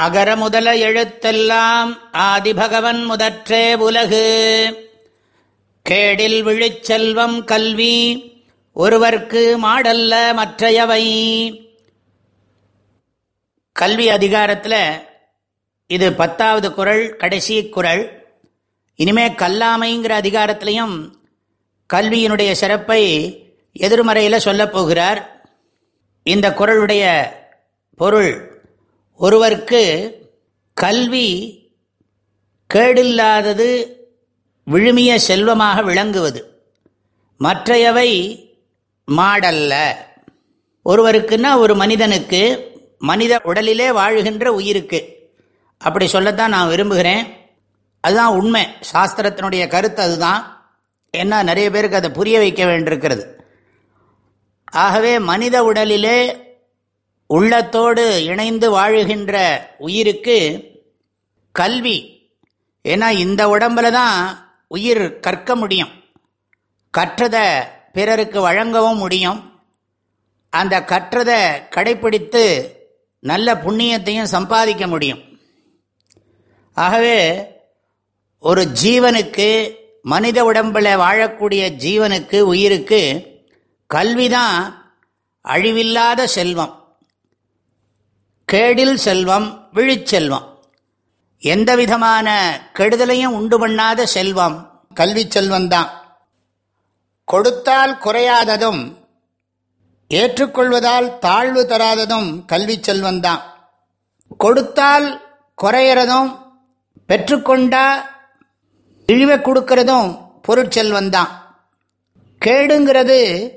அகர முதல எழுத்தெல்லாம் ஆதிபகவன் முதற்றே உலகு. கேடில் விழுச்செல்வம் கல்வி ஒருவர்க்கு மாடல்ல மற்றையவை. கல்வி அதிகாரத்தில் இது பத்தாவது குரல் கடைசி குரல். இனிமே கல்லாமைங்கிற அதிகாரத்திலையும் கல்வியினுடைய சிறப்பை எதிர்மறையில் சொல்லப்போகிறார் இந்த குரலுடைய பொருள் ஒருவருக்கு கல்வி கேடில்லாதது விழுமிய செல்வமாக விளங்குவது. மற்றையவை மாடல்ல. ஒருவருக்குன்னா ஒரு மனிதனுக்கு மனித உடலிலே வாழுகின்ற உயிருக்கு. அப்படி சொல்லத்தான் நான் விரும்புகிறேன். அதுதான் உண்மை. சாஸ்திரத்தினுடைய கருத்து அதுதான். ஏன்னா நிறைய பேருக்கு அதை புரிய வைக்க வேண்டியிருக்கிறது. ஆகவே மனித உடலிலே உள்ளத்தோடு இணைந்து வாழுகின்ற உயிருக்கு கல்வி. ஏன்னா இந்த உடம்பில் தான் உயிர் கற்க முடியும். கற்றதை பிறருக்கு வழங்கவும் முடியும். அந்த கற்றதை கடைப்பிடித்து நல்ல புண்ணியத்தையும் சம்பாதிக்க முடியும். ஆகவே ஒரு ஜீவனுக்கு மனித உடம்பில் வாழக்கூடிய ஜீவனுக்கு உயிருக்கு கல்விதான் அழிவில்லாத செல்வம். கேடில் செல்வம் விழிச்செல்வம் எந்த விதமான கெடுதலையும் உண்டு பண்ணாத செல்வம் கல்வி செல்வந்தான் கொடுத்தால் குறையாததும் ஏற்றுக்கொள்வதால் தாழ்வு தராததும் கல்வி செல்வந்தான் கொடுத்தால் குறையிறதும் பெற்றுக்கொண்டா இழிவை கொடுக்கறதும் பொருட்செல்வந்தான் கேடுங்கிறது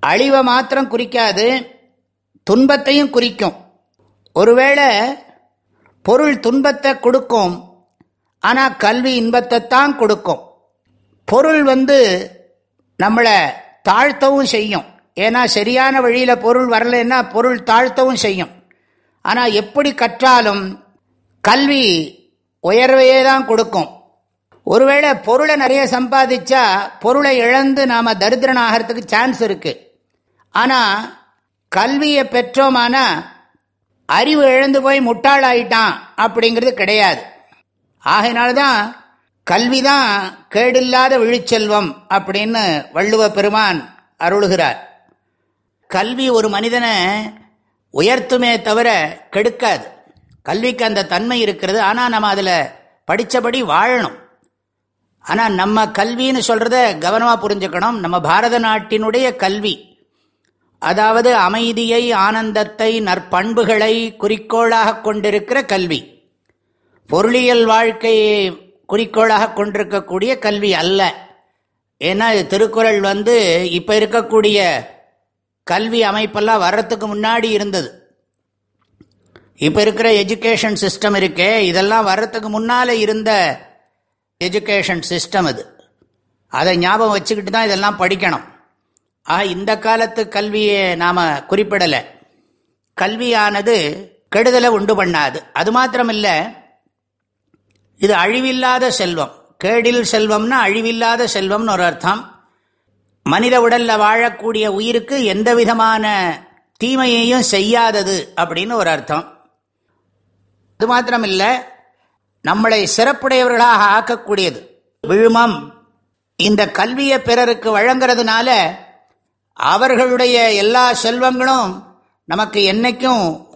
அழிவை மாத்திரம் குறிக்காது துன்பத்தையும் குறிக்கும். ஒருவேளை பொருள் துன்பத்தை கொடுக்கும் ஆனால் கல்வி இன்பத்தை தான் கொடுக்கும். பொருள் வந்து நம்மளை தாழ்த்தவும் செய்யும். ஏன்னா சரியான வழியில் பொருள் வரலைன்னா பொருள் தாழ்த்தவும் செய்யும். ஆனால் எப்படி கற்றாலும் கல்வி உயர்வையே தான் கொடுக்கும். ஒருவேளை பொருளை நிறைய சம்பாதிச்சா பொருளை இழந்து நாம் தரித்திரன் ஆகிறதுக்கு சான்ஸ் இருக்குது ஆனால் கல்வியை பெற்றோமானால் அறிவு இழந்து போய் முட்டாளாயிட்டான் அப்படிங்கிறது கிடையாது. ஆகையினால்தான் கல்விதான் கேடில்லாத விழிச்செல்வம் அப்படின்னு வள்ளுவ பெருமான் அருளுகிறார். கல்வி ஒரு மனிதனை உயர்த்துமே தவிர கெடுக்காது. கல்விக்கு அந்த தன்மை இருக்கிறது. ஆனால் நம்ம அதில் படித்தபடி வாழணும். ஆனால் நம்ம கல்வின்னு சொல்கிறத கவனமாக புரிஞ்சுக்கணும். நம்ம பாரத நாட்டினுடைய கல்வி. அதாவது அமைதியை ஆனந்தத்தை நற்பண்புகளை குறிக்கோளாக கொண்டிருக்கிற கல்வி. பொருளியல் வாழ்க்கையை குறிக்கோளாக கொண்டிருக்கக்கூடிய கல்வி அல்ல. ஏன்னா திருக்குறள் வந்து இப்போ இருக்கக்கூடிய கல்வி அமைப்பெல்லாம் வர்றதுக்கு முன்னாடி இருந்தது. இப்போ இருக்கிற எஜுகேஷன் சிஸ்டம் இருக்கே இதெல்லாம் வர்றதுக்கு முன்னால் இருந்த எஜுகேஷன் சிஸ்டம் அது. அதை ஞாபகம் வச்சுக்கிட்டு தான் இதெல்லாம் படிக்கணும். ஆக இந்த காலத்து கல்வியை நாம் குறிப்பிடலை. கல்வியானது கெடுதலை உண்டு பண்ணாது. அது மாத்திரமில்லை இது அழிவில்லாத செல்வம். கேடில் செல்வம்னா அழிவில்லாத செல்வம்னு ஒரு அர்த்தம். மனித உடலில் வாழக்கூடிய உயிருக்கு எந்த விதமான தீமையையும் செய்யாதது அப்படின்னு ஒரு அர்த்தம். அது மாத்திரமில்லை நம்மளை சிறப்புடையவர்களாக ஆக்கக்கூடியது. விழுமம் இந்த கல்வியை பிறருக்கு வழங்குறதுனால அவர்களுடைய எல்லா செல்வங்களும் நமக்கு என்னைக்கும்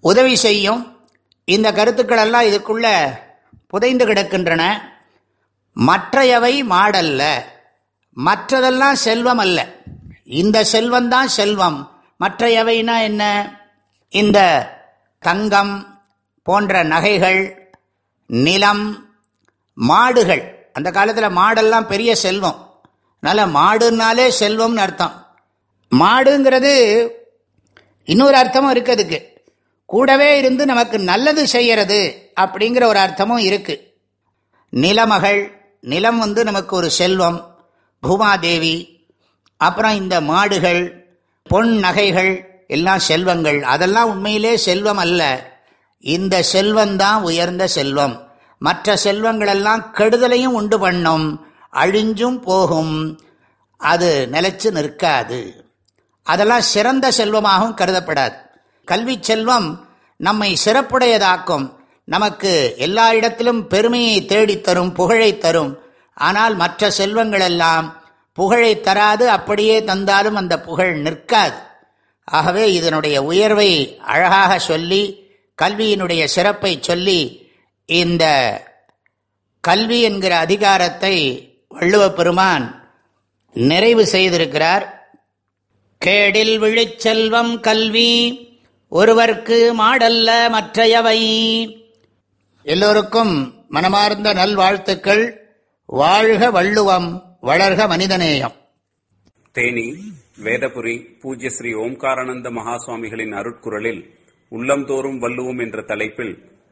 உதவி செய்யும். இந்த கருத்துக்கள் எல்லாம் இதுக்குள்ள புதைந்து கிடக்கின்றன. மற்றையவை மாடல்ல. மற்றதெல்லாம் செல்வம் அல்ல இந்த செல்வந்தான் செல்வம். மற்றையவைனா என்ன? இந்த தங்கம் போன்ற நகைகள் நிலம் மாடுகள். அந்த காலத்தில் மாடெல்லாம் பெரிய செல்வம். அதனால் மாடுனாலே செல்வம்னு அர்த்தம். மாடுங்கிறது இன்னொரு அர்த்தமும் இருக்குதுக்கு கூடவே இருந்து நமக்கு நல்லது செய்யறது அப்படிங்கிற ஒரு அர்த்தமும் இருக்கு. நிலமகள் நிலம் வந்து நமக்கு ஒரு செல்வம் பூமாதேவி அப்புறம் இந்த மாடுகள் பொன் நகைகள் எல்லாம் செல்வங்கள். அதெல்லாம் உண்மையிலே செல்வம் அல்ல. இந்த செல்வந்தான் உயர்ந்த செல்வம். மற்ற செல்வங்களெல்லாம் கெடுதலையும் உண்டு பண்ணும். அழிஞ்சும் போகும். அது நிலைச்சு நிற்காது. அதெல்லாம் சிறந்த செல்வமாகவும் கருதப்படாது. கல்வி செல்வம் நம்மை சிறப்புடையதாக்கும். நமக்கு எல்லா இடத்திலும் பெருமையை தேடித்தரும் புகழை தரும். ஆனால் மற்ற செல்வங்களெல்லாம் புகழை தராது அப்படியே தந்தாலும் அந்த புகழ் நிற்காது. ஆகவே இதனுடைய உயர்வை அழகாக சொல்லி கல்வியினுடைய சிறப்பை சொல்லி இந்த கல்வி என்கிற அதிகாரத்தை வள்ளுவ பெருமான் நிறைவு செய்திருக்கிறார். கேடில் விழிச்செல்வம் கல்வி ஒருவர்க்கு மாடல்ல மற்றையவை. எல்லோருக்கும் மனமார்ந்த நல்வாழ்த்துக்கள். வாழ்க வள்ளுவம் வளர்க மனிதநேயம். தேனி வேதபுரி பூஜ்ய ஸ்ரீ ஓம்காரானந்த மகாசுவாமிகளின் அருட்குரலில் உள்ளம்தோறும் வள்ளுவோம் என்ற தலைப்பில்